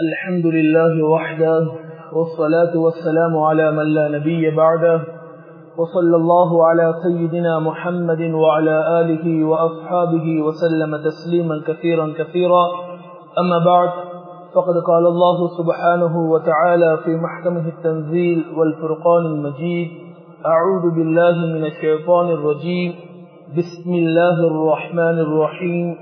الحمد لله وحده والصلاة والسلام على من لا نبي بعده وصلى الله على سيدنا محمد وعلى آله وأصحابه وسلم تسليما كثيرا كثيرا. أما بعد فقد قال الله سبحانه وتعالى في محكمه التنزيل والفرقان المجيد أعوذ بالله من الشيطان الرجيم. بسم الله الرحمن الرحيم.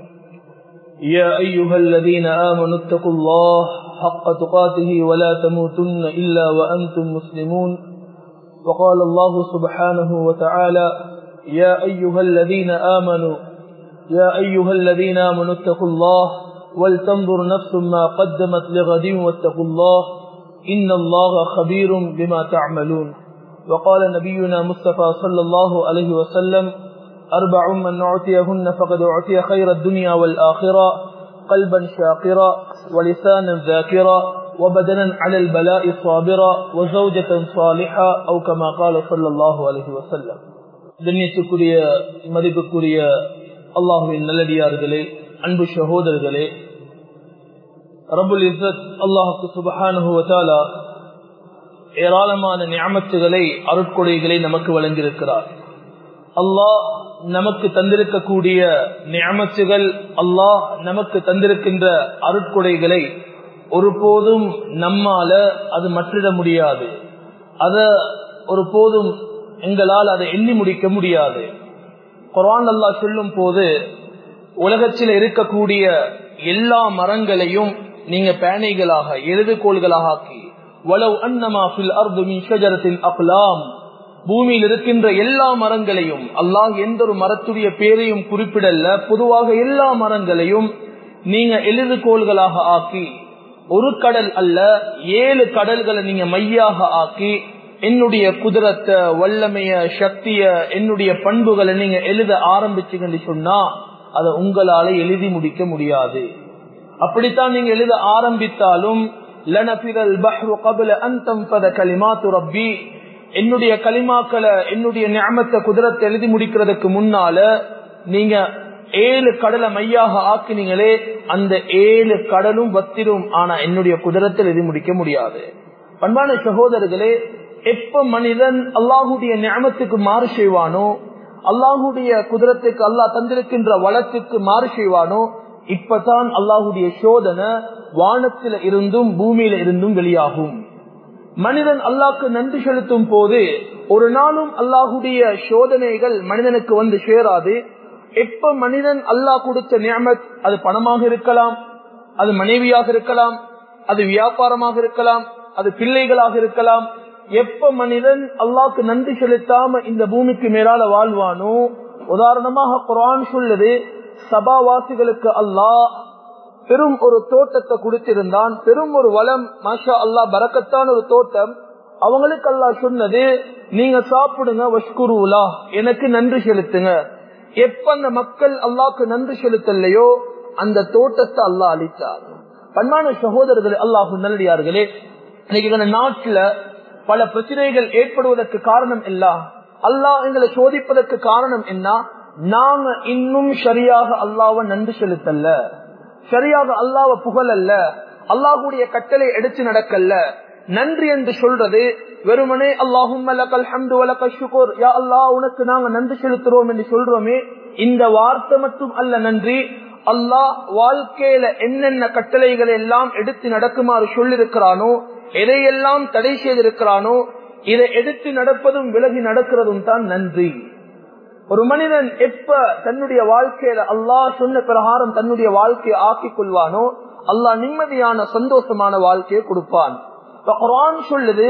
يا أيها الذين آمنوا اتقوا الله حق تقاته ولا تموتن إلا وأنتم مسلمون. وقال الله سبحانه وتعالى يا أيها الذين آمنوا يا أيها الذين آمنوا اتقوا الله ولتنظر نفس ما قدمت لغد واتقوا الله إن الله خبير بما تعملون. وقال نبينا مصطفى صلى الله عليه وسلم أربع من أعطيهن فقد أعطي خير الدنيا والآخرة. قلبا شاقرا ولسانا ذاكرا وبدنا على البلاء صابرا وزوجة صالحة أو كما قال صلى الله عليه وسلم கண்ணியத்துக்குரிய மதிப்புக்குரிய அல்லாஹுவின் நல்லடியார்களே அன்பு சகோதரர்களே ரபுல் இசத் அல்லாஹுக்கு சுபஹானுவத்தாலா ஏராளமான ஞாபகத்துகளை அருட்கொடைகளை நமக்கு வழங்கியிருக்கிறார் அல்லாஹ் நமக்கு தந்திருக்கக்கூடிய நியமச்சுகள் அல்லாஹ் நமக்கு தந்திருக்கின்ற அருட்கொடைகளை ஒருபோதும் நம்மால அது மற்றிட முடியாது. அத ஒருபோதும் எங்களால் அதை எண்ணி முடிக்க முடியாது. குரான் அல்லா சொல்லும் போது உலகத்தில் இருக்கக்கூடிய எல்லா மரங்களையும் நீங்க பேனைகளாக எழுதுகோள்களாக ஆக்கி வளவு அன்னமா பில் அப்லாம் பூமியில் இருக்கின்ற எல்லா மரங்களையும் அல்லாஹ் எந்த ஒரு மரத்துடைய பேரையும் குறிப்பிடல பொதுவாக எல்லா மரங்களையும் நீங்க எழுதுகோள்களாக ஆக்கி ஒரு கடல் அல்ல ஏழு கடல்களை நீங்க மையாக ஆக்கி என்னுடைய குதிரத்தை வல்லமைய சக்திய என்னுடைய பண்புகளை நீங்க எழுத ஆரம்பிச்சுங்கன்னு சொன்னா அதை உங்களால எழுதி முடிக்க முடியாது. அப்படித்தான் நீங்க எழுத ஆரம்பித்தாலும் லனபிரல் பஹ்ரு கபில அந்தம் பத கலிமாத்து ரப்பி என்னுடைய களிமாக்களை என்னுடைய ஞாபகத்தை குதிரத்தை எழுதி முடிக்கிறதுக்கு முன்னால நீங்க ஏழு கடலை மையாக ஆக்கினீங்களே அந்த ஏழு கடலும் வத்திரும். ஆனா என்னுடைய குதிரத்தில் எழுதி முடிக்க முடியாது. பண்பான சகோதரர்களே எப்ப மனிதன் அல்லாஹுடைய ஞாபகத்துக்கு மாறு செய்வானோ அல்லாஹுடைய குதிரத்துக்கு அல்லாஹ் தந்திருக்கின்ற வளத்துக்கு மாறு செய்வானோ இப்பதான் அல்லாஹுடைய சோதனை வானத்தில இருந்தும் பூமியில இருந்தும் வெளியாகும். மனிதன் அல்லாக்கு நன்றி செலுத்தும் போது ஒரு நாளும் அல்லாஹுடைய சோதனைகள் மனிதனுக்கு வந்து சேராது. எப்ப மனிதன் அல்லாஹ் கொடுத்த நியமத் அது பணமாக இருக்கலாம் அது மனைவியாக இருக்கலாம் அது வியாபாரமாக இருக்கலாம் அது பிள்ளைகளாக இருக்கலாம். எப்ப மனிதன் அல்லாக்கு நன்றி செலுத்தாம இந்த பூமிக்கு மேலால வாழ்வானோ? உதாரணமாக குரான் சொல்லுது சபாவாசிகளுக்கு அல்லாஹ் பெரும் ஒரு தோட்டத்தை கொடுத்திருந்தான். பெரும் ஒரு வளம் மாஷா அல்லா பறக்கத்தான ஒரு தோட்டம். அவங்களுக்கு அல்லா சொன்னது நீங்க சாப்பிடுங்க வஷ்குருலா. எனக்கு நன்றி செலுத்துங்க. எப்ப அந்த மக்கள் அல்லாக்கு நன்றி செலுத்தலையோ அந்த தோட்டத்தை அல்லா அளித்தார். பன்மான சகோதரர்கள் அல்லாஹு நல்லடியார்களே இன்னைக்கு நாட்டுல பல பிரச்சனைகள் ஏற்படுவதற்கு காரணம் இல்ல அல்லாஹ் எங்களை சோதிப்பதற்கு காரணம் என்ன? நாங்க இன்னும் சரியாக அல்லாவ நன்றி செலுத்தல்ல சரியாக அல்லாவ புகழல்ல. அல்லாஹுடைய கட்டளை எடுத்து நடக்கல்ல. நன்றி என்று சொல்றது வெறுமனே அல்லாஹும் யா அல்லாஹ் உனக்கு நாங்க நன்றி செலுத்துறோம் என்று சொல்றோமே இந்த வார்த்தை மட்டும் அல்ல நன்றி. அல்லாஹ் வாழ்க்கையில என்னென்ன கட்டளைகள் எல்லாம் எடுத்து நடக்குமாறு சொல்லிருக்கிறானோ எதையெல்லாம் தடை செய்திருக்கிறானோ இதை எடுத்து நடப்பதும் விலகி நடக்கிறதும் தான் நன்றி. ஒரு மனிதன் எப்ப தன்னுடைய வாழ்க்கையில அல்லாஹ் சொன்ன பிரகாரம் தன்னுடைய வாழ்க்கையை ஆக்கிக் கொள்வானோ அல்லாஹ் நிம்மதியான சந்தோஷமான வாழ்க்கையை கொடுப்பான். சொல்லுது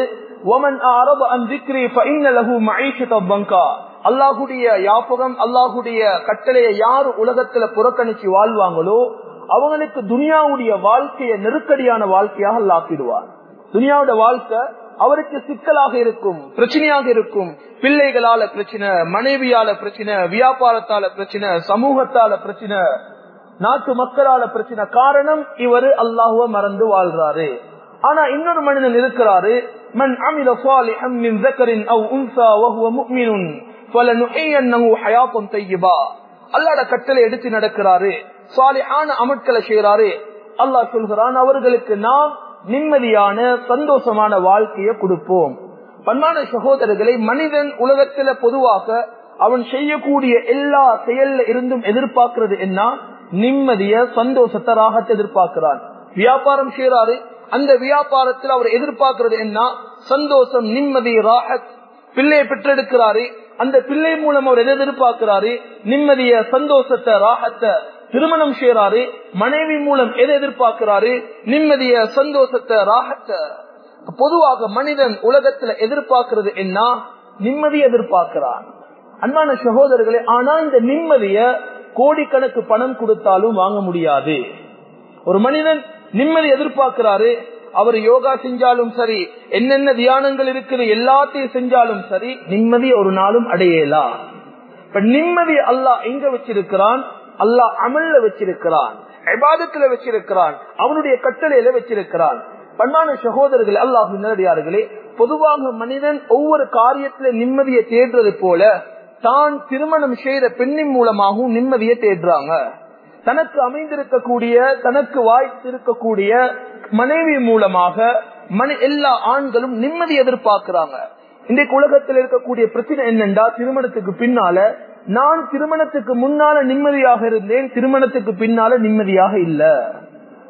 அல்லாஹுடைய யாபகம் அல்லாஹுடைய கட்டளையை யாரு உலகத்துல புறக்கணிச்சு வாழ்வாங்களோ அவங்களுக்கு துனியாவுடைய வாழ்க்கையை நெருக்கடியான வாழ்க்கையாக அல்லாக்கிடுவார் துனியாவோட வாழ்க்கை அவருக்கு சிக்கலாக இருக்கும் பிரச்சனையாக இருக்கும் பிள்ளைகளால பிரச்சனை மனைவியால பிரச்சனை வியாபாரத்தால பிரச்சனை சமூகத்தால பிரச்சனை நாட்டு மக்களால பிரச்சனை காரணம் இவரு அல்லாஹுவ மறந்து வாழ்றாரு ஆனா இன்னொரு மனிதன் இருக்கிறாரு மன் அமில சாலிஹம் மின் ذكرٍ أو أنثى وهو مؤمن فلنحيينه حياة طيبة அல்லாஹ்ட கட்டளை எடுத்து நடக்கிறாரு சாலிஹான அமட்களை செய்யறாரு அல்லாஹ் சொல்கிறான் அவர்களுக்கு நாம் நிம்மதியான சந்தோஷமான வாழ்க்கையை கொடுப்போம் பன்மான சகோதரர்களை மனிதன் உலகத்துல பொதுவாக அவன் செய்யக்கூடிய எல்லா செயல்ல இருந்தும் எதிர்பார்க்கிறது என்ன? நிம்மதிய சந்தோஷத்தை ராகத்தை எதிர்பார்க்கிறான். வியாபாரம் செய்யறாரு அந்த வியாபாரத்தில் அவர் எதிர்பார்க்கிறது என்ன? சந்தோஷம் நிம்மதி ராகத். பிள்ளையை பெற்றெடுக்கிறாரு. அந்த பிள்ளை மூலம் அவர் எதை எதிர்பார்க்கிறாரு? நிம்மதிய சந்தோஷத்தை ராகத்தை. திருமணம் செய்யறாரு மனைவி மூலம் எதை எதிர்பார்க்கிறாரு? நிம்மதிய சந்தோஷத்தை ராகத்தை. பொதுவாக மனிதன் உலகத்துல எதிர்பார்க்கிறது என்ன? நிம்மதி எதிர்பார்க்கிறான். அன்பான சகோதரர்களே ஆனா இந்த நிம்மதிய கோடிக்கணக்கு பணம் கொடுத்தாலும் வாங்க முடியாது. ஒரு மனிதன் நிம்மதி எதிர்பார்க்கிறாரு அவர் யோகா செஞ்சாலும் சரி என்னென்ன தியானங்கள் இருக்குது எல்லாத்தையும் செஞ்சாலும் சரி நிம்மதி ஒரு நாளும் அடையலாம் இப்ப நிம்மதி அல்லாஹ் எங்க வச்சிருக்கிறான்? அல்லாஹ் அமல்ல வச்சிருக்கிறான் விவாதத்துல வச்சிருக்கிறான் அவனுடைய கட்டளையில வச்சிருக்கிறான். பண்பான சகோதரர்கள் அல்லாஹ் நேரடியார்களே பொதுவாக மனிதன் ஒவ்வொரு காரியத்துல நிம்மதியை தேடுறது போல தான் திருமணம் செய்த பெண்ணின் மூலமாகவும் நிம்மதியை தேடுறாங்க. தனக்கு அமைந்திருக்கக்கூடிய தனக்கு வாய்த்திருக்கக்கூடிய மனைவி மூலமாக மன எல்லா ஆண்களும் நிம்மதி எதிர்பார்க்கிறாங்க. இன்றைக்கு உலகத்தில் இருக்கக்கூடிய பிரச்சனை என்னென்றா திருமணத்துக்கு பின்னால நான் திருமணத்துக்கு முன்னால நிம்மதியாக இருந்தேன் திருமணத்துக்கு பின்னால நிம்மதியாக இல்லை.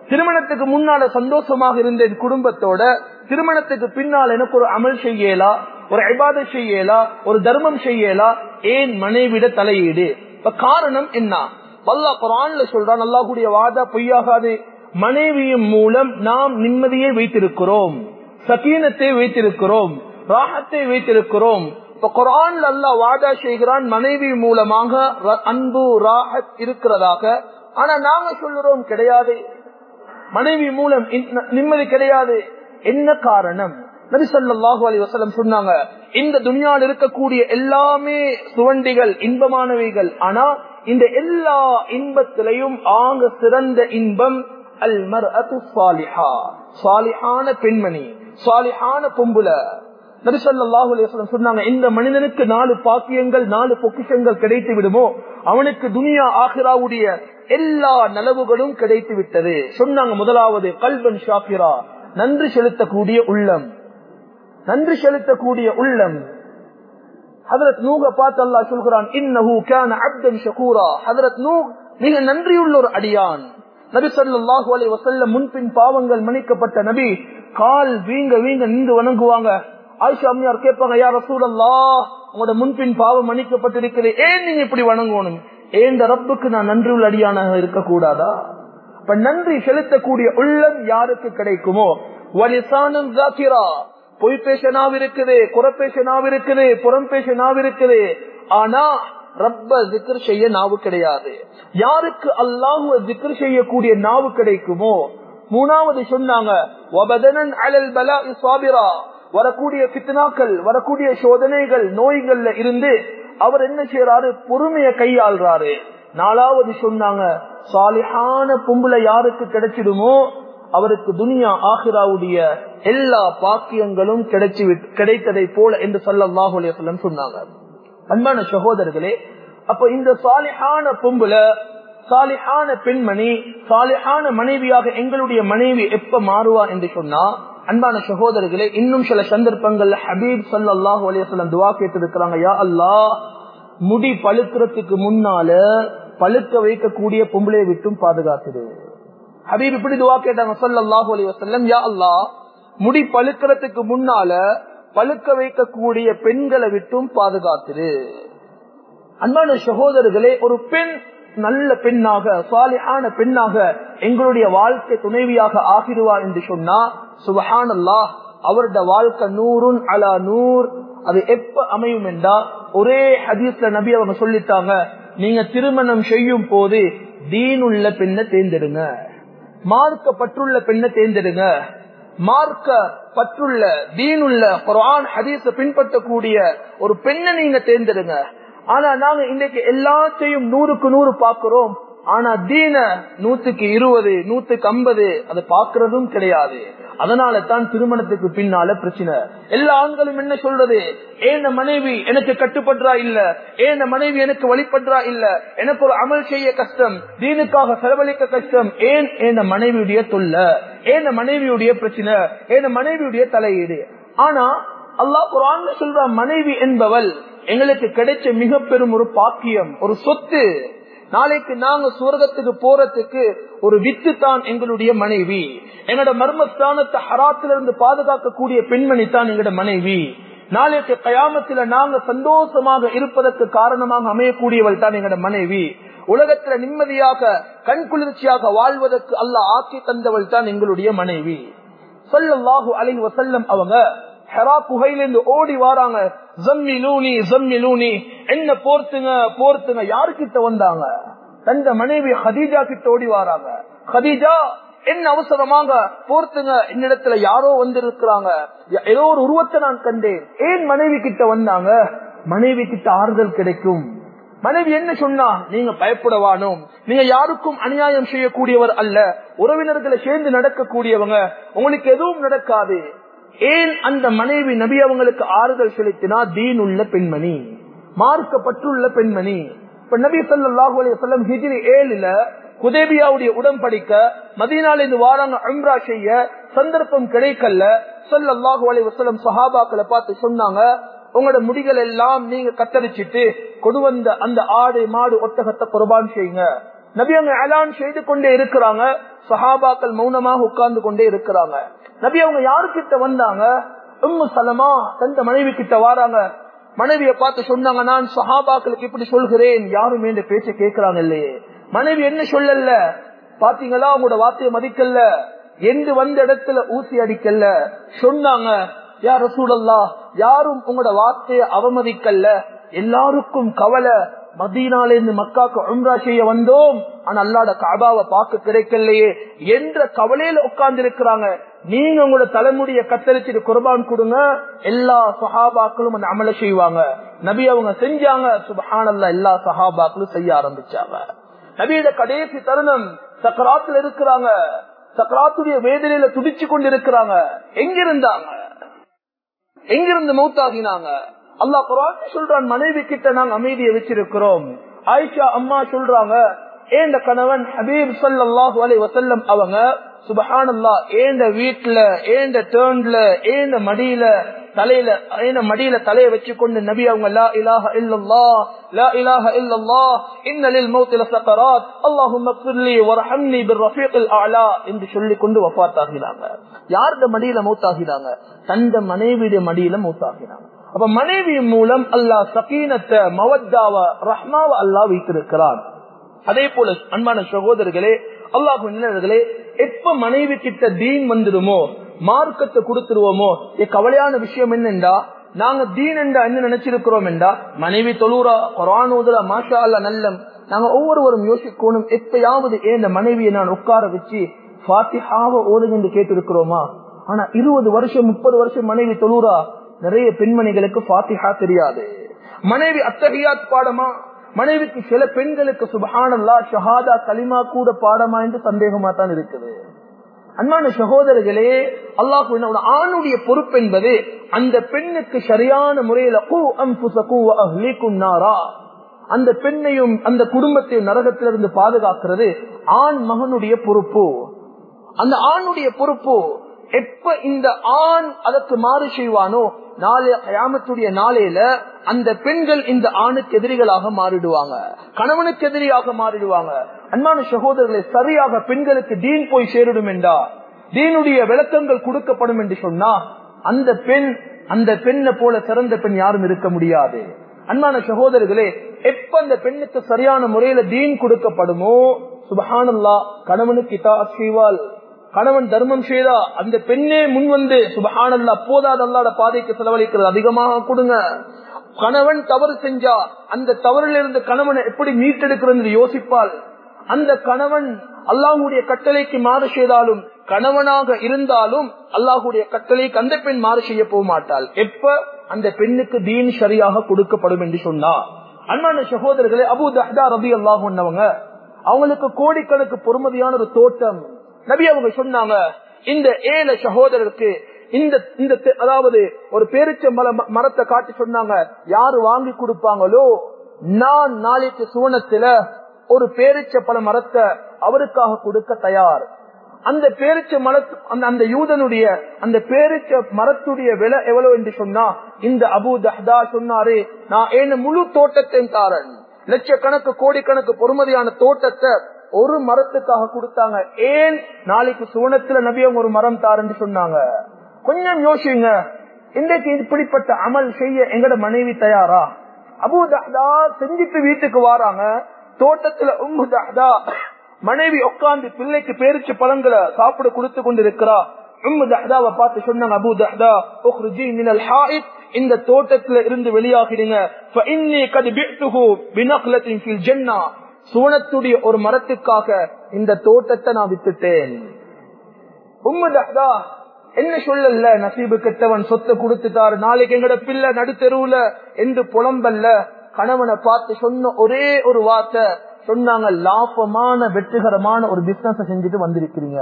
திருமணத்துக்கு முன்னால சந்தோஷமாக இருந்த என் குடும்பத்தோட திருமணத்துக்கு பின்னால் எனக்கு ஒரு அமல் செய்யலா ஒரு ஐபாத செய்யலா ஒரு தர்மம் செய்யலா ஏன் மனைவிட தலையீடு? இப்ப காரணம் என்ன? வல்லா குரான்ல சொல்றான் அல்லாஹுடைய வாதா பொய்யாகாது. மனைவியின் மூலம் நாம் நிம்மதியை வைத்திருக்கிறோம் சகீனத்தை வைத்திருக்கிறோம் ராகத்தை வைத்திருக்கிறோம். இப்ப குரான் அல்லா வாதா செய்கிறான் மனைவி மூலமாக அன்பு ராகத் இருக்கிறதாக. ஆனா நாங்க சொல்லுறோம் கிடையாது. மனைவி மூலம் நிம்மதி கிடையாது. என்ன காரணம்? நபிசல்லாஹு அலி வசலம் சொன்னாங்க இந்த துணியால் இருக்கக்கூடிய எல்லாமே சுவண்டிகள் இன்பமானவைகள். ஆனா இந்த எல்லா இன்பத்திலையும் ஆங்க சிறந்த இன்பம் அல் மர் சாலிஹான பெண்மணி சாலிஹான பொம்புல. நபிசல்லாஹு சொன்னாங்க இந்த மனிதனுக்கு நாலு பாக்கியங்கள் நாலு பொக்கிஷங்கள் கிடைத்து விடுமோ? அவனுக்கு துனியா ஆகிராவுடைய எல்லா நலவுகளும் கிடைத்து விட்டது. சொன்னாங்க முதலாவது கல்வன் ஷாக்கிரா நன்றி செலுத்தக்கூடிய உள்ளம். நன்றி செலுத்தக்கூடிய உள்ளம். ஹதரத் நூக பார்த்து அல்லா சொல்கிறான் இன்னஹு கான அப்தன் ஷகூரா. ஹதரத் நூ மிக நன்றியுள்ள ஒரு அடியான். நபி ஸல்லல்லாஹு அலைஹி முன்பின் பாவங்கள் மன்னிக்கப்பட்ட நபி கால் வீங்க வீங்க நின்று வணங்குவாங்க. ஆயிஷா அம்மியார் கேட்பாங்க யார சூழல்லா உங்களோட முன்பின் பாவம் மன்னிக்கப்பட்டிருக்கிறது. ஏன் நீங்க இப்படி வணங்கணும்? ஏன் ரப்புக்கு நான் நன்றி உள்ள அடியானாக இருக்கக்கூடாதா? இப்ப நன்றி செலுத்தக்கூடிய உள்ளம் யாருக்கு கிடைக்குமோ? வலிசானம் ஜாக்கிரா பொய் பேச நாவ் இருக்குது குறை இருக்குது புறம் பேச நாவ் இருக்குது. ஆனா ரப்ப ஜிக்ர் செய்ய நாவு கிடையாது. யாருக்கு அல்லாஹுவ ஜிக்ர் செய்யக்கூடிய நாவு கிடைக்குமோ? மூணாவது சொன்னாங்க வரக்கூடிய பித்னாக்கள் வரக்கூடிய சோதனைகள் நோய்கள்ல இருந்து அவர் என்ன செய்யறாரு பொறுமைய கையாள்றாரு. நாலாவது சொன்னாங்க சாலிஹான பொம்புல யாருக்கு கிடைச்சிடுமோ அவருக்கு துனியா ஆஹிராவுடைய எல்லா பாக்கியங்களும் கிடைச்சி கிடைத்ததை போல என்று சொல்லல்லாஹுலே சொன்னாங்க. அன்பான சகோதரர்களே அப்ப இந்த சாலிஹான பொம்புல சாலிஹான பெண்மணி சாலிஹான மனைவியாக எங்களுடைய மனைவி எப்ப மாறுவா என்று சொன்னா அன்பான சகோதரர்களே இன்னும் சில சந்தர்ப்பங்கள்ல ஹபீப் சல்லாஹூ அலையம் துவா கேட்டு இருக்கிறாங்க யா அல்லா முடி பழுக்கிறதுக்கு முன்னால பழுக்க வைக்கக்கூடிய பொம்பளையை விட்டும் பாதுகாத்துடு. ஹபீப் இப்படி துவா கேட்டாங்க சல்லாஹூ அலி வசல்லம் யா அல்லா முடி பழுக்கிறதுக்கு முன்னால பழுக்க வைக்கக்கூடிய பெண்களை விட்டும் பாதுகாத்துரு அன்பான சகோதரர்களே ஒரு பெண் நல்ல பெண்ணாக சாலியான பெண்ணாக எங்களுடைய வாழ்க்கை துணைவியாக ஆகிடுவா என்று சொன்னா சுபஹான் அல்லாஹ் அவருடைய வாழ்க்கை நூறுன் அலா நூர். அது எப்ப அமையும் என்றா ஒரே ஹதீஸ்ல நபி அவங்க சொல்லிட்டாங்க நீங்க திருமணம் செய்யும் போது தீனுள்ள பெண்ணை தேர்ந்தெடுங்க. மார்க்க பற்றுள்ள பெண்ணை தேர்ந்தெடுங்க. மார்க்க பற்றுள்ள தீனுள்ள குரான் ஹதீஸ பின்பற்றக்கூடிய ஒரு பெண்ணை நீங்க தேர்ந்தெடுங்க. ஆனா நாங்க இன்னைக்கு எல்லாத்தையும் நூறுக்கு நூறு பாக்குறோம் ஆனா தீன நூத்துக்கு இருபது நூத்துக்கு ஐம்பது அது பாக்குறதும் கிடையாது. அதனால தான் திருமணத்துக்கு பின்னால பிரச்சனை. எல்லா ஆண்களும் என்ன சொல்றது? ஏன மனைவி எனக்கு கட்டுப்படுறா இல்ல? ஏன மனைவி எனக்கு வழிபடுறா இல்ல? எனக்கு ஒரு அமல் செய்ய கஷ்டம் தீனுக்காக செலவழிக்க கஷ்டம். ஏன் ஏன மனைவியுடைய தொல்ல? ஏன மனைவியுடைய பிரச்சனை? ஏன மனைவியுடைய தலையீடு? ஆனா அல்லாஹ் குரான் சொல்ற மனைவி என்பவள் எங்களுக்கு கிடைச்ச மிக பெரும் ஒரு பாக்கியம் ஒரு சொத்து. நாளைக்கு நாங்க சுவரகத்துக்கு போறதுக்கு ஒரு வித்து தான் எங்களுடைய மனைவி. எங்களோட மர்மஸ்தானத்தை ஹராத்திலிருந்து பாதுகாக்கக்கூடிய பெண்மணி தான் எங்களோட மனைவி. நாளைக்கு கயாமத்துல நாங்க சந்தோஷமாக இருப்பதற்கு காரணமாக அமையக்கூடியவள் தான் எங்களோட மனைவி. உலகத்துல நிம்மதியாக கண் குளிர்ச்சியாக வாழ்வதற்கு அல்ல ஆக்கி தந்தவள் தான் எங்களுடைய மனைவி. சொல்லு அலை வசல்லம் அவங்க. ஹெரா குகையிலிருந்து ஓடி வாராங்க. ஜம்மிலூனி ஜம்மிலூனி என்ன போர்த்துங்க போர்த்துங்க யாருக்கிட்ட வந்தாங்க? தந்த மனைவி ஹதீஜா கிட்ட ஓடி வாராங்க. ஹதீஜா என்ன அவசரமாக போர்த்துங்க என்னிடத்துல யாரோ வந்திருக்கிறாங்க. ஏதோ ஒரு உருவத்தை நான் கண்டேன். ஏன் மனைவி கிட்ட வந்தாங்க? மனைவி கிட்ட ஆறுதல் கிடைக்கும். மனைவி என்ன சொன்னா? நீங்க பயப்படவானோ நீங்க யாருக்கும் அநியாயம் செய்யக்கூடியவர் அல்ல. உறவினர்களை சேர்ந்து நடக்கக்கூடியவங்க. உங்களுக்கு எதுவும் நடக்காது. ஏன் அந்த மனைவி நபி அவங்களுக்கு ஆறுதல் செலுத்தினா தீன் உள்ள பெண்மணி மார்க்கப்பட்டுள்ள பெண்மணி. இப்ப நபி சொல்லாஹு அலி சொல்லம் ஹிஜிரி ஏழுல குதேபியாவுடைய உடன்படிக்க மதினாலிருந்து வாராங்க அம்ரா செய்ய சந்தர்ப்பம் கிடைக்கல. சொல்லல்லாஹு அலி வசலம் சஹாபாக்களை பார்த்து சொன்னாங்க உங்களோட முடிகள் எல்லாம் நீங்க கத்தரிச்சிட்டு கொண்டு வந்த அந்த ஆடு மாடு ஒத்தகத்தை குர்பான் செய்யுங்க. நபி அவங்க அலான் செய்து கொண்டே இருக்கிறாங்க. சஹாபாக்கள் மௌனமாக உட்கார்ந்து கொண்டே இருக்கிறாங்க. நபி அவங்க யாரு கிட்ட வந்தாங்க? உம்மு சலமா தந்த மனைவி கிட்ட வாராங்க. மனைவியை பார்த்து சொன்னாங்க நான் சஹாபாக்களுக்கு இப்படி சொல்கிறேன். யாரும் என்று பேச்ச கேட்கிறாங்க இல்லையே. மனைவி என்ன சொல்லல? பாத்தீங்களா? உங்களோட வார்த்தையை மதிக்கல. என்று வந்த இடத்துல ஊசி அடிக்கல. சொன்னாங்க யார் சூழல்லா யாரும் உங்களோட வார்த்தையை அவமதிக்கல்ல எல்லாருக்கும் கவலை. மதீனால இருந்து மக்காக்கு உம்ரா செய்ய வந்தோம். ஆனா அல்லாட காபாவை பார்க்க கிடைக்கலையே என்ற கவலையில உட்கார்ந்து இருக்கிறாங்க நீங்க உங்களோட தலைமுடிய கத்தரிச்சிட்டு குர்பான் கொடுங்க. எல்லா சஹாபாக்களும் அந்த அமல செய்வாங்க. நபி அவங்க செஞ்சாங்க. சுபஹானல்லா எல்லா சஹாபாக்களும் செய்ய ஆரம்பிச்சாங்க. நபியோட கடைசி தருணம் சக்கராத்துல இருக்கிறாங்க. சக்கராத்துடைய வேதனையில துடிச்சு கொண்டு இருக்கிறாங்க எங்க இருந்தாங்க எங்கிருந்து மௌத்தாகினாங்க? அல்லா குரான் சொல்றான் மனைவி கிட்ட நாங்க அமைதியை வச்சிருக்கிறோம். ஆயிஷா அம்மா சொல்றாங்க ஏந்த கணவன் ஹபீப் சல்லாஹூ அலை வசல்லம் அவங்க சுபஹானல்லா ஏந்த வீட்டுல ஏந்த டேர்ன்ல ஏந்த மடியில தலையில ஏன மடியில தலையை வச்சு கொண்டு நபி அவங்க லா இலாஹ இல்லல்லா லா இலாஹ இல்லல்லா இன்னலில் லில் மௌத் லசகராத் அல்லாஹும்ம ஃபிர்லி வர்ஹம்னி பிர்ரஃபீகில் அலா என்று சொல்லி கொண்டு வஃபாத் ஆகினாங்க. யாருடைய மடியில மௌத்தாகினாங்க? தந்த மனைவியுடைய மடியில மௌத்தாகினாங்க. அப்ப மனைவி மூலம் அல்லாஹ் சகீனத்தை மவத்தாவ ரஹ்மாவ அல்லாஹ் வைத்திருக்கிறான். அதே போல அன்பான சகோதரர்களே அல்லாஹர்களே எப்ப மனைவி கிட்ட தீன் வந்துடுமோ மார்க்கத்தை கொடுத்துருவோமோ கவலையான விஷயம் என்னண்டா நாங்க தீன் என்றா என்ன நினைச்சிருக்கிறோம் என்றா மனைவி தொழுறா கொரானோதுல மாஷா அல்ல நல்லம் நாங்க ஒவ்வொருவரும் யோசிக்கணும் எப்பயாவது ஏன் மனைவியை நான் உட்கார வச்சு பாத்திஹாவ ஓதுங்க என்று கேட்டிருக்கிறோமா? ஆனா இருபது வருஷம் முப்பது வருஷம் மனைவி தொழுறா நிறைய பெண்மணிகளுக்கு பாத்திஹா தெரியாது. மனைவி அத்தகையாத் பாடமா? மனைவிக்கு சில பெண்களுக்கு சுபஹானல்லா ஷஹாதா கலிமா கூட பாடமா என்று சந்தேகமா தான் இருக்குது. அன்பான சகோதரர்களே அல்லாஹ் ஆணுடைய பொறுப்பு என்பது அந்த பெண்ணுக்கு சரியான முறையில நாரா. அந்த பெண்ணையும் அந்த குடும்பத்தையும் நரகத்திலிருந்து பாதுகாக்கிறது ஆண் மகனுடைய பொறுப்பு. அந்த ஆணுடைய பொறுப்பு எப்ப இந்த ஆண் அதற்கு மாறு செய்வானோ நாளை கயாமத்துடைய நாளையில அந்த பெண்கள் இந்த ஆணுக்கு எதிரிகளாக மாறிடுவாங்க. கணவனுக்கு எதிரியாக மாறிடுவாங்க. அன்பான சகோதரர்களை சரியாக பெண்களுக்கு தீன் போய் சேரிடும் என்றா? தீனுடைய விளக்கங்கள் கொடுக்கப்படும் என்று சொன்னா அந்த பெண் அந்த பெண்ணை போல சிறந்த பெண் யாரும் இருக்க முடியாது. அன்பான சகோதரர்களே எப்ப அந்த பெண்ணுக்கு சரியான முறையில தீன் கொடுக்கப்படுமோ சுபஹானல்லா கணவனுக்கு இதா செய்வாள். கணவன் தர்மம் செய்தா அந்த பெண்ணே முன் வந்து சுபஹானல்லா போதாத அல்லாட பாதைக்கு செலவழிக்கிறது அதிகமாக கொடுங்க. கணவன் தவறு செஞ்சா அந்த தவறிலிருந்து கணவனை எப்படி மீட்டெடுக்கிறது யோசிப்பால் அந்த கணவன் அல்லாஹுடைய கட்டளைக்கு மாறு செய்தாலும் கணவனாக இருந்தாலும் அல்லாஹுடைய கட்டளைக்கு அந்த பெண் மாறு செய்ய போக மாட்டாள் எப்ப? அந்த பெண்ணுக்கு தீன் சரியாக கொடுக்கப்படும் என்று சொன்னா. அன்பான சகோதரர்களே அபு தஹ்தா ரபி அல்லாஹ் அவங்களுக்கு கோடிக்கணக்கு பொறுமதியான ஒரு தோட்டம். நபி அவங்க சொன்னாங்க இந்த ஏழை சகோதரருக்கு இந்த இந்த தெ- அதாவது ஒரு பேரிச்ச மல மரத்தை காட்டி சொன்னாங்க யாரு வாங்கி கொடுப்பாங்களோ நான் நாளைக்கு சுவனத்துல ஒரு பேரிச்ச பல மரத்தை அவருக்காக கொடுக்க தயார். அந்த பேரிச்ச மரத்து அந்த அந்த யூதனுடைய அந்த பேரிச்ச மரத்துடைய விலை எவ்வளவு என்று சொன்னா இந்த அபு தஹ்தா சொன்னாரு நான் ஏன் முழு தோட்டத்தையும் தாரன். லட்சக்கணக்கு கோடிக்கணக்கு பொறுமதியான தோட்டத்தை ஒரு மரத்துக்காக கொடுத்தாங்க. ஏன் நாளைக்கு சுவனத்துல நபி அவங்க ஒரு மரம் தாருன்னு சொன்னாங்க? கொஞ்சம் யோசிங்க. இன்றைக்கு இப்படிப்பட்ட அமல் செய்ய எங்கட மனைவி தயாரா? அபு தஹ்தா செஞ்சுட்டு வீட்டுக்கு வாராங்க. தோட்டத்துல உம்மு தஹ்தா மனைவி உட்கார்ந்து பிள்ளைக்கு பேரிச்சு பழங்களை சாப்பிட கொடுத்து கொண்டிருக்கிறா. உம்மு தஹ்தாவை பார்த்து சொன்னாங்க அபு தஹ்தா இந்த தோட்டத்துல இருந்து வெளியாகிடுங்க. சுவனத்துடைய ஒரு மரத்துக்காக இந்த தோட்டத்தை நான் வித்துட்டேன். உம்மதா என்ன சொல்லல? நசீபு கெட்டவன் சொத்தை கொடுத்துட்டாரு. நாளைக்கு எங்கட பிள்ளை நடுத்தெருவுல எந்த புலம்பல்ல. கணவனை பார்த்து சொன்ன ஒரே ஒரு வார்த்தை. சொன்னாங்க லாபமான வெற்றிகரமான ஒரு பிசினஸ் செஞ்சுட்டு வந்திருக்கிறீங்க.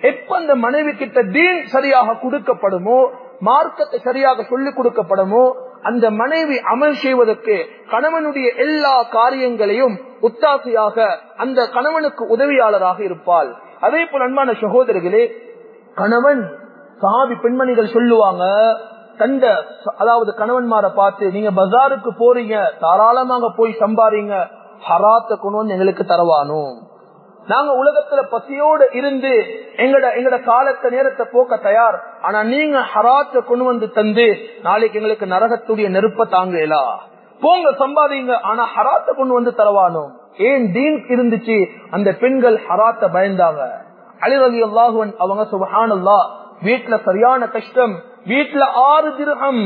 எப்ப அந்த மனைவி கிட்ட தீன் சரியாக கொடுக்கப்படுமோ மார்க்கத்தை சரியாக சொல்லிக் கொடுக்கப்படுமோ அந்த மனைவி அமல் செய்வதற்கு கணவனுடைய எல்லா காரியங்களையும் உத்தாசையாக அந்த கணவனுக்கு உதவியாளராக இருப்பாள். அதே போல் அன்பான சகோதரர்களே கணவன் சாவி பெண்மணிகள் சொல்லுவாங்க தந்த அதாவது கணவன்மாரை பார்த்து நீங்க பஜாருக்கு போறீங்க தாராளமாக போய் சம்பாறீங்க ஹராத்த கொண்டு வந்து எங்களுக்கு தரவானோ. நாங்க உலகத்துல பசியோடு இருந்து எங்கட எங்கட காலத்தை நேரத்தை போக்க தயார். ஆனா நீங்க ஹராத்த கொண்டு வந்து தந்து நாளைக்கு எங்களுக்கு நரகத்துடைய நெருப்ப தாங்கலா போங்க சம்பாதிங்க. ஆனா ஹராத்த கொண்டு வந்து தரவானோ ஏன் டீன் இருந்துச்சு? அந்த பெண்கள் ஹராத்த பயந்தாங்க. அலிரலி அல்லாஹுவன் அவங்க சுபஹானல்லா வீட்டுல சரியான கஷ்டம். வீட்டுல ஆறு திருகம்.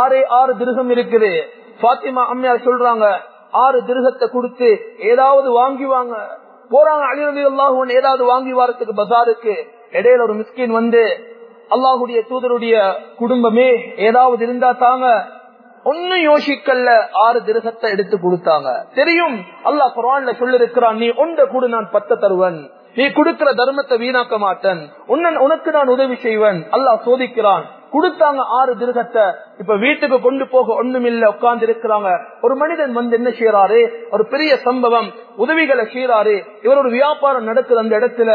ஆறே ஆறு திருகம் இருக்குது. பாத்திமா அம்மையார் சொல்றாங்க ஆறு திருகத்தை கொடுத்து ஏதாவது வாங்கி வாங்க போறாங்க அலிரலி அல்லாஹுவன் ஏதாவது வாங்கி வாரத்துக்கு பசாருக்கு இடையில ஒரு மிஸ்கின் வந்து அல்லாஹுடைய தூதருடைய குடும்பமே ஏதாவது இருந்தா தாங்க ஒன்னும் யோசிக்கல்ல ஆறு திருகத்தை எடுத்து கொடுத்தாங்க. தெரியும் அல்லாஹ் குரான்ல சொல்லிருக்கிறான் நீ ஒன்ற கூட நான் பத்த தருவன். நீ கொடுக்கிற தர்மத்தை வீணாக்க மாட்டேன். உன்னன் உனக்கு நான் உதவி செய்வேன். அல்லாஹ் சோதிக்கிறான். கொடுத்தாங்க ஆறு திருகத்தை. இப்ப வீட்டுக்கு கொண்டு போக ஒண்ணுமில்ல உட்கார்ந்து இருக்கிறாங்க ஒரு மனிதன் வந்து என்ன செய்யறாரு ஒரு பெரிய சம்பவம் உதவிகளை செய்யறாரு இவர் ஒரு வியாபாரம் நடக்குது அந்த இடத்துல.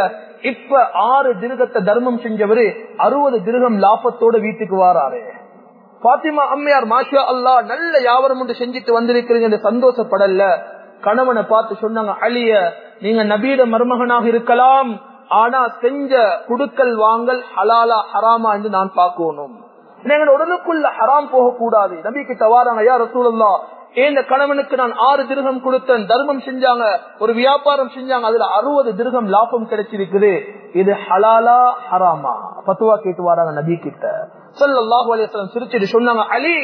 இப்ப ஆறு திருகத்தை தர்மம் செஞ்சவரு அறுபது திருகம் லாபத்தோட வீட்டுக்கு வாராரு. பாத்திமா அம்மையார் மாஷா அல்லா நல்ல வியாபாரம் ஒன்று செஞ்சுட்டு வந்திருக்கிறீங்க சந்தோஷப்படல. கணவனை பார்த்து சொன்னாங்க அழிய நீங்க நபீட மருமகனாக இருக்கலாம். ஆனா செஞ்ச குடுக்கல் வாங்கல் ஹலாலா ஹராமா என்று நான் பார்க்கணும். எங்க உடலுக்குள்ள ஹராம் போக கூடாது நபிக்கு தவாராங்க யார் ரசூலல்லா இந்த கணவனுக்கு நான் ஆறு திருகம் கொடுத்தேன்? தர்மம் செஞ்சாங்க ஒரு வியாபாரம் செஞ்சாங்க அதுல அறுபது திருகம் லாபம் கிடைச்சிருக்குது. இது ஹலாலா ஹராமா? பத்துவா கேட்டு வராங்க நபி கிட்ட சொல்லல்லாஹு அலிஸ்லாம் சிரிச்சிட்டு சொன்னாங்க அலி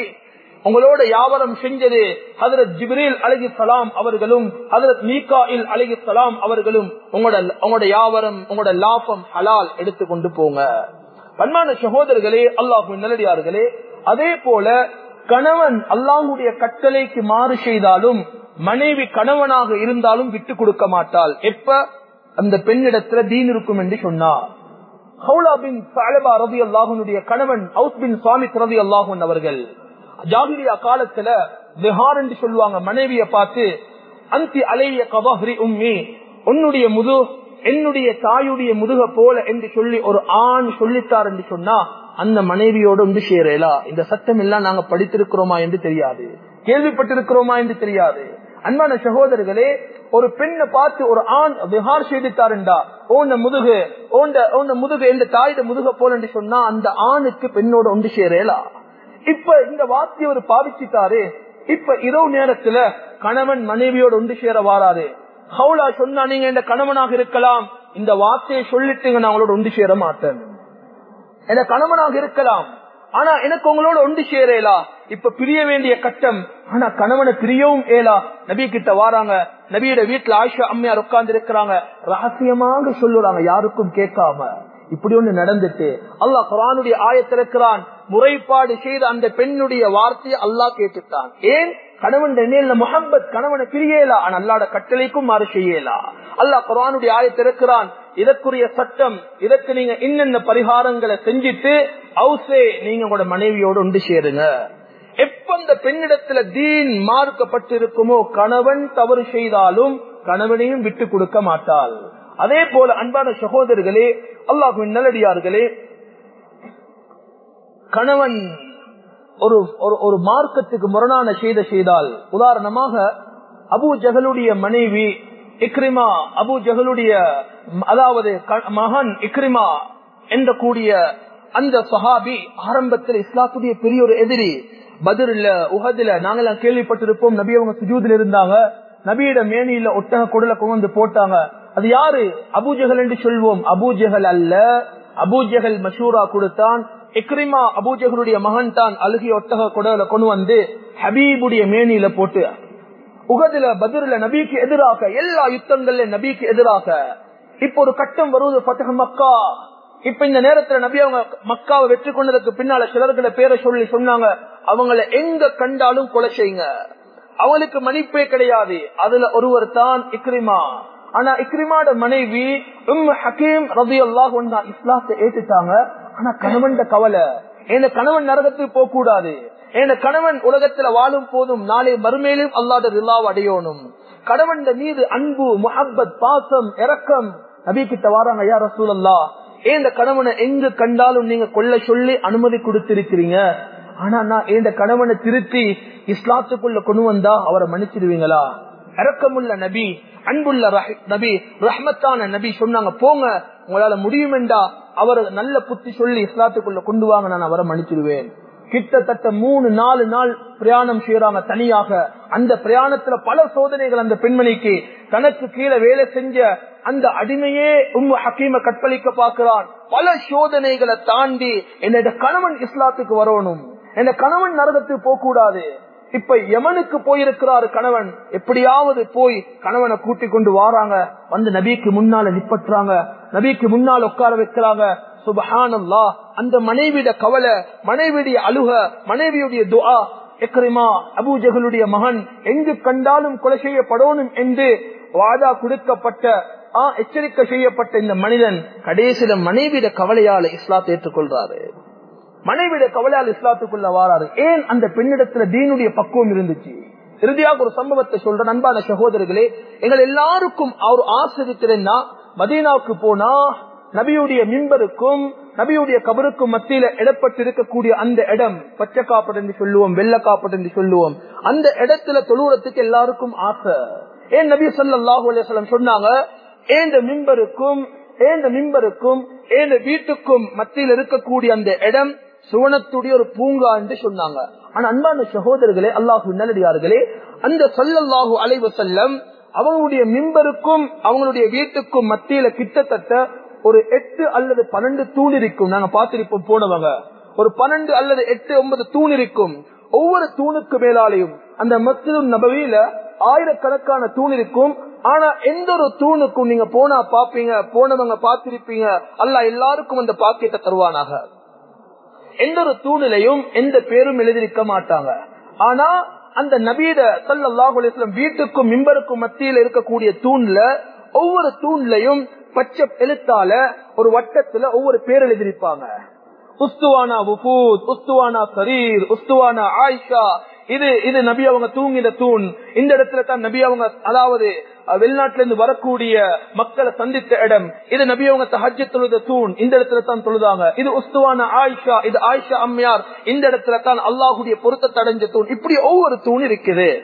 உங்களோட வியாபாரம் செஞ்சது ஹதரத் ஜிப்ரீல் அலகி சலாம் அவர்களும் ஹதரத் மீகாயில் அலகி சலாம் அவர்களும் உங்களோட உங்களோட வியாபாரம் உங்களோட லாபம் ஹலால் எடுத்து கொண்டு போங்க. பன்மான சகோதரர்களே அல்லாஹு நல்லடியார்களே அதே போல கணவன் அல்லாஹுடைய கட்டளைக்கு மாறு செய்தாலும் மனைவி கணவனாக இருந்தாலும் விட்டு கொடுக்க மாட்டாள். எப்ப? அந்த பெண்ணிடத்துல தீன் இருக்கும் என்று சொன்னார். ஹவுலா பின் சாலபா ரவி அல்லாஹனுடைய கணவன் ஹவுஸ் பின் சுவாமி ரவி அல்லாஹன் அவர்கள். ஜாகிரியா காலத்துல விஹார் என்று சொல்லுவாங்க மனைவிய பார்த்து அந்தி அலைய கவஹரி உம்மி உன்னுடைய முது என்னுடைய தாயுடைய முதுக போல என்று சொல்லி ஒரு ஆண் சொல்லித்தார் என்று சொன்னா அந்த மனைவியோடு வந்து சேரலா? இந்த சட்டம் எல்லாம் நாங்க படித்திருக்கிறோமா என்று தெரியாது. கேள்விப்பட்டிருக்கிறோமா என்று தெரியாது. அன்பான சகோதரர்களே ஒரு பெண்ணை பார்த்து ஒரு ஆண் விஹார் செய்தித்தாருண்டா ஓண்ட முதுகு ஓண்ட ஓண்ட முதுகு எந்த தாயிட முதுக போல என்று சொன்னா அந்த ஆணுக்கு பெண்ணோட ஒன்று சேரலா? இப்ப இந்த வார்த்தையை ஒரு பாவிச்சுட்டாரு. இப்ப இரவு நேரத்துல கணவன் மனைவியோட ஒன்று சேர வாராரு. ஹவுலா சொன்னா நீங்க இந்த கணவனாக இருக்கலாம். இந்த வார்த்தையை சொல்லிட்டு நான் அவங்களோட ஒன்று சேர மாட்டேன். என கணவனாக இருக்கலாம். ஆனா எனக்கு உங்களோட ஒன்று சேரலா. இப்ப பிரிய வேண்டிய கட்டம். ஆனா கணவனை பிரியவும் ஏலா. நபி கிட்ட வாராங்க. நபியோட வீட்டுல ஆயிஷா அம்மையார் உட்கார்ந்து இருக்கிறாங்க. ரகசியமாக சொல்லுறாங்க. யாருக்கும் கேட்காம. இப்படி ஒண்ணு நடந்துட்டு. அல்லாஹ் குரானுடைய ஆயத்திருக்கிறான் முறைப்பாடு செய்த அந்த பெண்ணுடைய வார்த்தையை அல்லாஹ் கேட்டுத்தான். ஏன்? கணவன் நேர்ல முகம்பத் கணவனை பிரியலா. ஆனா அல்லாட கட்டளைக்கும் மாறு செய்யலா. அல்லாஹ் குரானுடைய ஆய திறக்கிறான். இதற்குரிய சட்டம் இதற்கு நீங்க என்னென்ன பரிகாரங்களை செஞ்சுட்டு அவுசே நீங்க உங்களோட மனைவியோடு ஒன்று சேருங்க. எப்ப அந்த பெண்ணிடத்துல தீன் மார்க்கப்பட்டிருக்குமோ கணவன் தவறு செய்தாலும் கணவனையும் விட்டு கொடுக்க மாட்டாள். அதே போல அன்பான சகோதரர்களே அல்லாஹுவின் நல்லடியார்களே கணவன் ஒரு ஒரு மார்க்கத்துக்கு முரணான செய்த செய்தால் உதாரணமாக அபு ஜகலுடைய மனைவி இக்ரிமா அபு ஜகலுடைய அதாவது மகன் இக்ரிமா என்ற கூடிய அந்த சஹாபி ஆரம்பத்தில் இஸ்லாத்துடைய பெரிய ஒரு எதிரி. பதிரில் உகதில நாங்கெல்லாம் கேள்விப்பட்டிருப்போம் நபி அவங்க சுஜூதில் இருந்தாங்க. நபியிட மேனியில ஒட்டக குடல கொண்டு போட்டாங்க. அது யாரு? அபூஜகல் என்று சொல்வோம். அபூஜகல் அல்ல. அபூஜகல் மஷூரா கொடுத்தான். இக்ரிமா அபூஜகருடைய மகன் தான் அழுகி ஒட்டக குடல கொண்டு வந்து ஹபீபுடைய மேனியில போட்டு உகதுல பதிர்ல நபிக்கு எதிராக எல்லா யுத்தங்கள்ல நபிக்கு எதிராக இப்ப ஒரு கட்டம் வருவது பத்தக மக்கா. இப்ப இந்த நேரத்துல நபி அவங்க மக்காவை வெற்றி கொண்டதுக்கு பின்னால சிலர்களை பேரை சொல்லி சொன்னாங்க அவங்களை எங்க கண்டாலும் கொலை செய்யுங்க. அவங்களுக்கு மன்னிப்பே கிடையாது. அதுல ஒருவர் தான் இக்ரிமா. ஆனா இக்ரிமாட மனைவி உம் ஹக்கீம் ரவி அல்லாஹ் இஸ்லாத்தை ஏத்துட்டாங்க. ஆனா கணவன் கவலை. என் கணவன் நரகத்துக்கு போக கூடாது என் கணவன் உலகத்துல வாழும் போதும் நாளை மறுமையிலும் அல்லாத ரிலாவ் அடையணும். கணவன் மீது அன்பு முஹப்பத் பாசம் இறக்கம் நபி கிட்ட வாராங்க ஐயா ரசூலல்லா ஏன் இந்த கணவனை எங்கு கண்டாலும் நீங்க கொள்ள சொல்லி அனுமதி கொடுத்திருக்கிறீங்க? ஆனா நான் ஏந்த கணவனை திருத்தி இஸ்லாத்துக்குள்ள கொண்டு வந்தா அவரை மன்னிச்சிடுவீங்களா? இறக்கமுள்ள நபி அன்புள்ள நபி ரஹ்மத்தான நபி சொன்னாங்க போங்க உங்களால முடியுமெண்டா என்றா அவர் நல்ல புத்தி சொல்லி இஸ்லாத்துக்குள்ள கொண்டு வாங்க நான் அவரை மன்னிச்சிடுவேன். கிட்டத்தட்ட மூணு நாலு நாள் பிரயாணம் செய்யறாங்க தனியாக. அந்த பிரயாணத்துல பல சோதனைகள் அந்த பெண்மணிக்கு தனக்கு கீழே வேலை செஞ்ச அந்த அடிமையே உம்மு ஹக்கீம கற்பழிக்க பார்க்கிறான். பல சோதனைகளை தாண்டி என்னோட கணவன் இஸ்லாத்துக்கு வரணும். என்ன கணவன் நரகத்துக்கு போக கூடாது இப்ப யமனுக்கு போயிருக்கிறாரு கணவன். எப்படியாவது போய் கணவனை கூட்டி கொண்டு வாராங்க. வந்து நபிக்கு முன்னால நிப்பட்டுறாங்க நபிக்கு முன்னால் உட்கார வைக்கிறாங்க. சுபஹானல்லா அந்த மனைவிட கவலை மனைவியுடைய அழுக மனைவியுடைய துஆ எக்ரிமா அபூஜகளுடைய மகன் எங்கு கண்டாலும் கொலை செய்யப்படணும் என்று வாதா கொடுக்கப்பட்ட எச்சரிக்கை செய்யப்பட்ட இந்த மனிதன் கடைசியில மனைவிட கவலையால இஸ்லாத்தை ஏற்றுக்கொள்றாரு. மனைவிட கவலையால் இஸ்லாத்துக்குள்ள வாராரு. ஏன் அந்த பெண்ணிடத்துல தீனுடைய பக்குவம் இருந்துச்சு? இறுதியாக ஒரு சம்பவத்தை சொல்ற அன்பான சகோதரர்களே எங்கள் எல்லாருக்கும் அவர் ஆசிரியத்திருந்தா மதீனாவுக்கு போனா நபியுடைய மின்பருக்கும் நபியுடைய கபருக்கும் மத்தியில இடப்பட்டிருக்கக்கூடிய அந்த இடம் பச்சை காப்படு என்று சொல்லுவோம் வெள்ள காப்படு என்று சொல்லுவோம். அந்த இடத்துல தொழுவுறதுக்கு எல்லாருக்கும் ஆசை. ஏன் நபி சொல்லாஹு அலையம் சொன்னாங்க ஏந்த மின்பருக்கும் ஏந்த மின்பருக்கும் ஏந்த வீட்டுக்கும் மத்தியில் இருக்கக்கூடிய அந்த இடம் சுவனத்துடைய ஒரு பூங்கா என்று சொன்னாங்க. ஆனா அன்பான சகோதரர்களே அல்லாஹு நல்லடியார்களே அந்த சொல்லல்லாஹு அலைவு செல்லம் அவங்களுடைய மிம்பருக்கும் அவங்களுடைய வீட்டுக்கும் மத்தியில கிட்டத்தட்ட ஒரு எட்டு அல்லது பன்னெண்டு தூண் இருக்கும். நாங்க பார்த்திருப்போம் போனவங்க. ஒரு பன்னெண்டு அல்லது எட்டு ஒன்பது தூண் இருக்கும். ஒவ்வொரு தூணுக்கு மேலாலையும் அந்த மத்தியும் நபவியில ஆயிரக்கணக்கான தூண் இருக்கும். ஆனா எந்த ஒரு தூணுக்கும் நீங்க போனா பாப்பீங்க போனவங்க பார்த்திருப்பீங்க. அல்ல எல்லாருக்கும் அந்த பாக்கியத்தை தருவானாக. எந்த ஒரு தூணிலையும் எந்த பேரும் எழுதியிருக்க மாட்டாங்க. ஆனா அந்த நபீத வீட்டுக்கும் மிம்பருக்கும் மத்தியில் இருக்கக்கூடிய தூண்ல ஒவ்வொரு தூண்லையும் பச்சை எழுத்தால ஒரு வட்டத்துல ஒவ்வொரு பேர் எழுதியிருப்பாங்க உஸ்துவானா உபூத் உஸ்துவானா சரீர் உஸ்துவானா ஆயிஷா இது இது நபி அவங்க தூங்கின தூண். இந்த இடத்துல தான் நபி அவங்க அதாவது வெளிநாட்டுல இருந்து வரக்கூடிய மக்களை சந்தித்த இடம். இது நபி அவங்க தஹஜ தொழுத தூண். இந்த இடத்துல தான் தொழுதாங்க. இது உஸ்துவான ஆயிஷா இது ஆயிஷா அம்மையார் இந்த இடத்துல தான் அல்லாஹுடைய பொருத்தத்தை அடைஞ்ச தூண். இப்படி ஒவ்வொரு தூண் இருக்குது.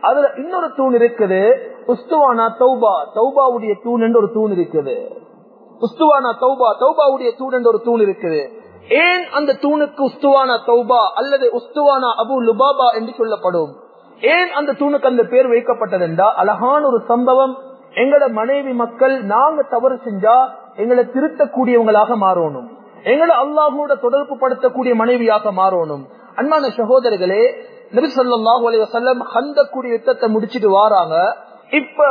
அதுல இன்னொரு தூண் இருக்குது. உஸ்துவானா தௌபா. தௌபாவுடைய தூண் என்று ஒரு தூண் இருக்குது. உஸ்துவானா தௌபா. தௌபாவுடைய தூண் என்று ஒரு தூண் இருக்குது. ஏன் அந்த தூணுக்கு உஸ்துவானா தௌபா அல்லது உஸ்துவானா அபு லுபாபா என்று சொல்லப்படும்? ஏன் அந்த தூணுக்கு அந்த பேர் வைக்கப்பட்டது என்றா அழகான ஒரு சம்பவம். எங்களோட மனைவி மக்கள் நாங்க தவறு செஞ்சா எங்களை திருத்தக்கூடியவங்களாக மாறணும். எங்களை அல்லாஹோட தொடர்பு படுத்தக்கூடிய மனைவியாக மாறணும். அன்பான சகோதரர்களே நபிசல்லாஹு சொல்லாஹு அலி வசல்லம் ஹந்தக்கூடிய யுத்தத்தை முடிச்சிட்டு வாராங்க. இப்ப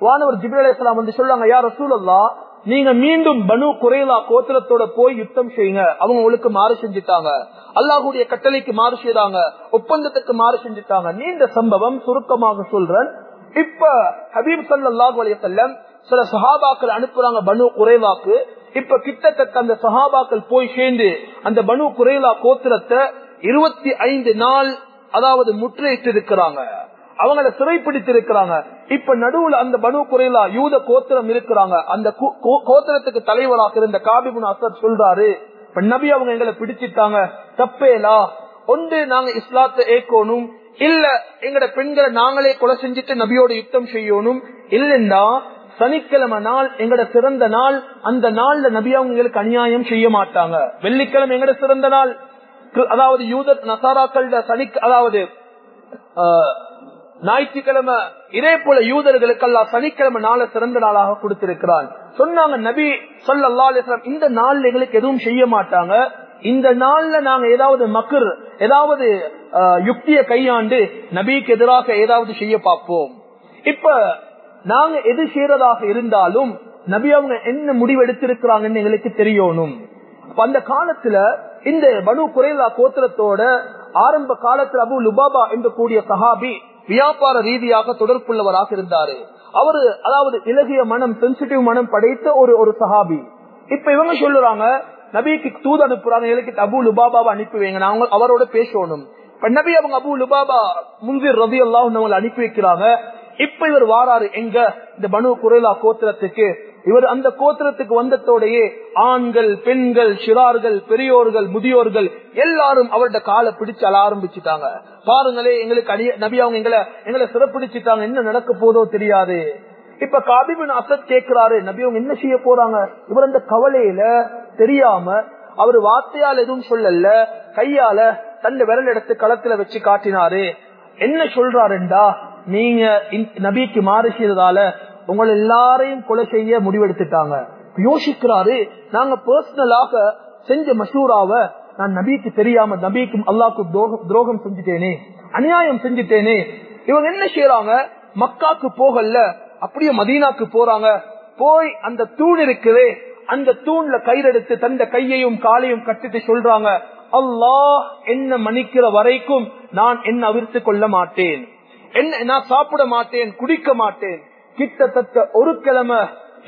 வானவர் ஜிபிர் அலிஸ்லாம் வந்து சொல்லுவாங்க யார் ரசூலல்லா நீங்க மீண்டும் பனு குறைலா கோத்திரத்தோட போய் யுத்தம் செய்யுங்க. அவங்க உங்களுக்கு மாறு செஞ்சுட்டாங்க. அல்லாஹுடைய கட்டளைக்கு மாறு செய்தாங்க. ஒப்பந்தத்துக்கு மாறு செஞ்சுட்டாங்க. நீண்ட சம்பவம் சுருக்கமாக சொல்றேன். இப்ப ஹபீப் சல்லாஹ் அலையம் சில சஹாபாக்கள் அனுப்புறாங்க பனு குறைவாக்கு இப்ப கிட்டத்தட்ட அந்த சஹாபாக்கள் போய் சேர்ந்து அந்த பனு குறைலா கோத்திரத்தை இருபத்தி ஐந்து நாள் அதாவது முற்றையிட்டு இருக்கிறாங்க அவங்கள சிறைப்பிடித்து இருக்கிறாங்க இப்ப நடுவுல அந்த பனு குறைலா யூத கோத்திரம் இருக்கிறாங்க. அந்த கோத்திரத்துக்கு தலைவராக இருந்த காபிபுன் அசர் சொல்றாரு. இப்ப நபி அவங்க எங்களை பிடிச்சிட்டாங்க. தப்பேலா ஒன்று நாங்க இஸ்லாத்தை ஏற்கணும். இல்ல எங்கட பெண்களை நாங்களே கொலை செஞ்சுட்டு நபியோட யுத்தம் செய்யணும். இல்லைன்னா சனிக்கிழமை நாள் எங்கட சிறந்த நாள் அந்த நாள்ல நபி அவங்களுக்கு அநியாயம் செய்ய மாட்டாங்க. வெள்ளிக்கிழமை எங்கட சிறந்த நாள். அதாவது யூத நசாராக்கள் சனி அதாவது ஞாயிற்றுக்கிழமை இதே போல யூதர்களுக்கு அல்லா சனிக்கிழமை நாள சிறந்த நாளாக கொடுத்திருக்கிறான். சொன்னாங்க நபி சொல்லா இந்த நாள் எங்களுக்கு எதுவும் செய்ய மாட்டாங்க. இந்த நாள்ல நாங்க ஏதாவது மக்கர் ஏதாவது யுக்தியை கையாண்டு நபிக்கு எதிராக ஏதாவது செய்ய பார்ப்போம். இப்ப நாங்க எது செய்யறதாக இருந்தாலும் நபி அவங்க என்ன முடிவு எடுத்திருக்கிறாங்கன்னு எங்களுக்கு தெரியணும். அந்த காலத்துல இந்த பனு குறைலா கோத்திரத்தோட ஆரம்ப காலத்துல அபு லுபாபா என்று கூடிய சஹாபி வியாபார ரீதியாக தொடர்புள்ளவராக இருந்தாரு. அவரு அதாவது இலகிய மனம் சென்சிட்டிவ் மனம் படைத்த ஒரு ஒரு சஹாபி. இப்ப இவங்க சொல்லுறாங்க நபிக்கு தூது அனுப்புறாங்க எங்களுக்கு அபு லுபாபாவை அனுப்பி வைங்க அவரோட பேசணும். இப்ப நபி அவங்க அபு லுபாபா முந்திர் ரவி அல்லாஹ் அனுப்பி வைக்கிறாங்க. இப்ப இவர் வாராரு எங்க? இந்த பனு குரேலா கோத்திரத்துக்கு. இவர் அந்த கோத்திரத்துக்கு வந்ததோடையே ஆண்கள் பெண்கள் சிறார்கள் பெரியோர்கள் முதியோர்கள் எல்லாரும் அவருடைய காலை பிடிச்சு அல ஆரம்பிச்சுட்டாங்க. பாருங்களே எங்களுக்கு அடிய நபி அவங்க எங்களை எங்களை சிறப்பிடிச்சிட்டாங்க. என்ன நடக்க போதோ தெரியாது. இப்ப காபிபின் அசத் கேட்கிறாரு நபி அவங்க என்ன செய்ய போறாங்க? இவர் அந்த கவலையில தெரியாம அவர் வார்த்தையால் எதுவும் சொல்லல கையால தன் விரல் எடுத்து களத்துல வச்சு காட்டினாரு. என்ன சொல்றாருண்டா? நீங்க நபிக்கு மாறு செய்ததால உங்களை எல்லாரையும் கொலை செய்ய முடிவெடுத்துட்டாங்க. யோசிக்கிறாரு நாங்க பர்சனலாக செஞ்ச மஷூராவ நான் நபிக்கு தெரியாம நபிக்கும் அல்லாக்கு துரோகம் செஞ்சுட்டேனே அநியாயம் செஞ்சுட்டேனே இவங்க என்ன செய்யறாங்க மக்காக்கு போகல அப்படியே மதீனாக்கு போறாங்க. போய் அந்த தூண் இருக்குதே அந்த தூண்ல கயிறெடுத்து தந்த கையையும் காலையும் கட்டிட்டு சொல்றாங்க அல்லாஹ் என்ன மன்னிக்கிற வரைக்கும் நான் என்ன அவிர்த்து கொள்ள மாட்டேன். என்ன நான் சாப்பிட மாட்டேன் குடிக்க மாட்டேன். கிட்டத்தட்ட ஒரு கிழமை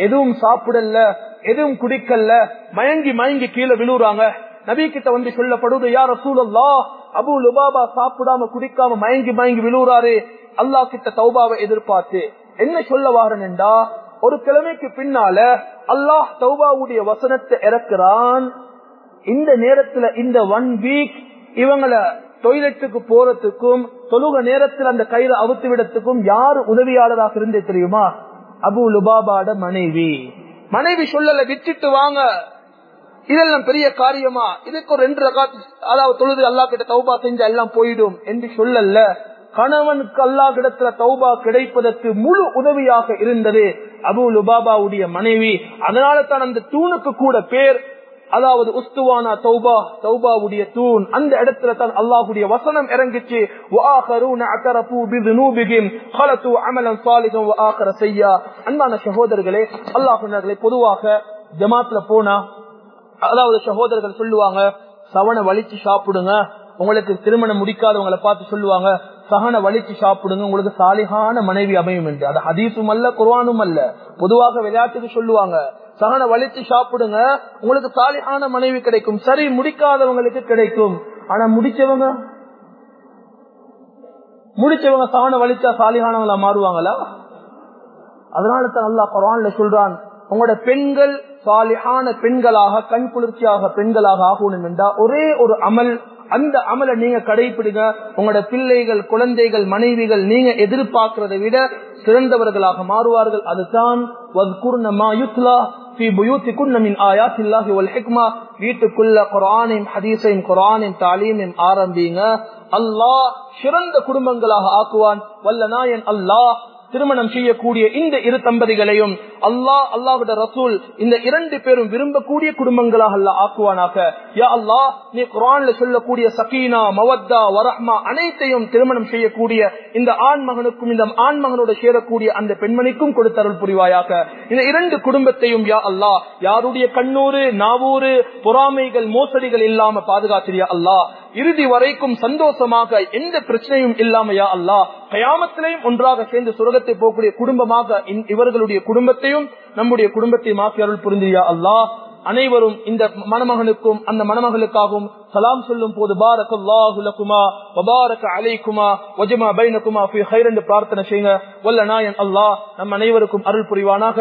எதுவும் சாப்பிடல எதுவும் குடிக்கல மயங்கி மயங்கி கீழே விழுறாங்க. நபி கிட்ட வந்து சொல்லப்படுவது யார் சூழல்லா அபு லுபாபா சாப்பிடாம குடிக்காம மயங்கி மயங்கி விழுறாரு. அல்லாஹ் கிட்ட தௌபாவை எதிர்பார்த்து என்ன சொல்ல வாரனண்டா ஒரு கிழமைக்கு பின்னால அல்லாஹ் தௌபாவுடைய வசனத்தை இறக்குறான். இந்த நேரத்துல இந்த ஒன் வீக் இவங்கள டொய்லெட்டுக்கு போறதுக்கும் தொழுக நேரத்தில் அந்த கயிறு அவுத்து விடத்துக்கும் யாரு உதவியாளராக இருந்தே தெரியுமா? அபு லுபாபாட மனைவி. மனைவி சொல்லல விட்டுட்டு வாங்க. இதெல்லாம் பெரிய காரியமா? இதுக்கு ஒரு ரெண்டு ரகாத்து அதாவது தொழுது அல்லா கிட்ட தௌபா செஞ்சு எல்லாம் போயிடும் என்று சொல்லல. கணவனுக்கு அல்லா கிடத்துல தௌபா கிடைப்பதற்கு முழு உதவியாக இருந்தது அபு லுபாபாவுடைய மனைவி. அதனால தான் அந்த தூணுக்கு கூட பேர் அதாவது உஸ்துவானா தௌபா தௌபாவுடைய தூண். அந்த இடத்துல தான் அல்லாஹுடைய வசனம் இறங்கிச்சு. அன்பான சகோதரர்களே அல்லாஹுனர்களே பொதுவாக ஜமாத்துல போனா அதாவது சகோதரர்கள் சொல்லுவாங்க சவனை வலிச்சு சாப்பிடுங்க உங்களுக்கு திருமணம் முடிக்காதவங்களை பார்த்து சொல்லுவாங்க சகனை வலிச்சு சாப்பிடுங்க உங்களுக்கு சாலிகான மனைவி அமையும் என்று. அது ஹதீசும் அல்ல குர்வானும் அல்ல. பொதுவாக விளையாட்டுக்கு சொல்லுவாங்க சகனை வலிச்சு சாப்பிடுங்க உங்களுக்கு சாலிகான மனைவி கிடைக்கும். சரி முடிக்காதவங்களுக்கு கிடைக்கும். ஆனா முடிச்சவங்க? முடிச்சவங்க சகனை வலிச்சா சாலிகானவங்களா மாறுவாங்களா? அதனால தான் அல்லா குரான்ல சொல்றான் உங்களோட பெண்கள் சாலியான பெண்களாக கண் குளிர்ச்சியாக பெண்களாக ஆகணும் என்றா ஒரே ஒரு அமல் அந்த அமலை நீங்க கடைபிடிங்க உங்களோட பிள்ளைகள் குழந்தைகள் மனைவிகள் நீங்க எதிர்பார்க்கிறதை விட சிறந்தவர்களாக மாறுவார்கள். அதுதான் வீட்டுக்குள்ள குரானையும் ஹதீஸையும் குரானையும் தாலீமையும் ஆரம்பிங்க. அல்லாஹ் சிறந்த குடும்பங்களாக ஆக்குவான். வல்ல நாயன் அல்லாஹ் திருமணம் செய்யக்கூடிய இந்த இரு தம்பதிகளையும் அல்லாஹ் அல்லாஹுட ரசூல் இந்த இரண்டு பேரும் விரும்பக்கூடிய குடும்பங்களாக அல்ல ஆக்குவானாக. யா அல்லாஹ் நீ குரான்ல சொல்லக்கூடிய சகீனா மவத்தா வரஹ்மா அனைத்தையும் திருமணம் செய்யக்கூடிய இந்த ஆண் மகனுக்கும் இந்த ஆண் மகனோட சேரக்கூடிய அந்த பெண்மணிக்கும் கொடுத்தருள் புரிவாயாக. இந்த இரண்டு குடும்பத்தையும் யா அல்லாஹ் யாருடைய கண்ணூறு நாவூறு பொறாமைகள் மோசடிகள் இல்லாம பாதுகாத்திரியா அல்லாஹ். இறுதி வரைக்கும் சந்தோஷமாக எந்த பிரச்சனையும் இல்லாமையா அல்லாஹ் கயாமத்திலையும் ஒன்றாக சேர்ந்து சுரகத்தை போகக்கூடிய குடும்பமாக இவர்களுடைய குடும்பத்தையும் நம்முடைய குடும்பத்தை மாற்றி அருள் புரிந்தியா அல்லாஹ். அனைவரும் இந்த மணமகனுக்கும் அந்த மணமகளுக்காகவும் சலாம் சொல்லும் போது பாரக்கல்லாஹு லகுமா வபாரக அலைக்குமா வஜமா பைனகுமா ஃபி ஹைரண்டு பிரார்த்தனை செய்யுங்க. வல்ல நாயன் அல்லாஹ் நம் அனைவருக்கும் அருள் புரிவானாக.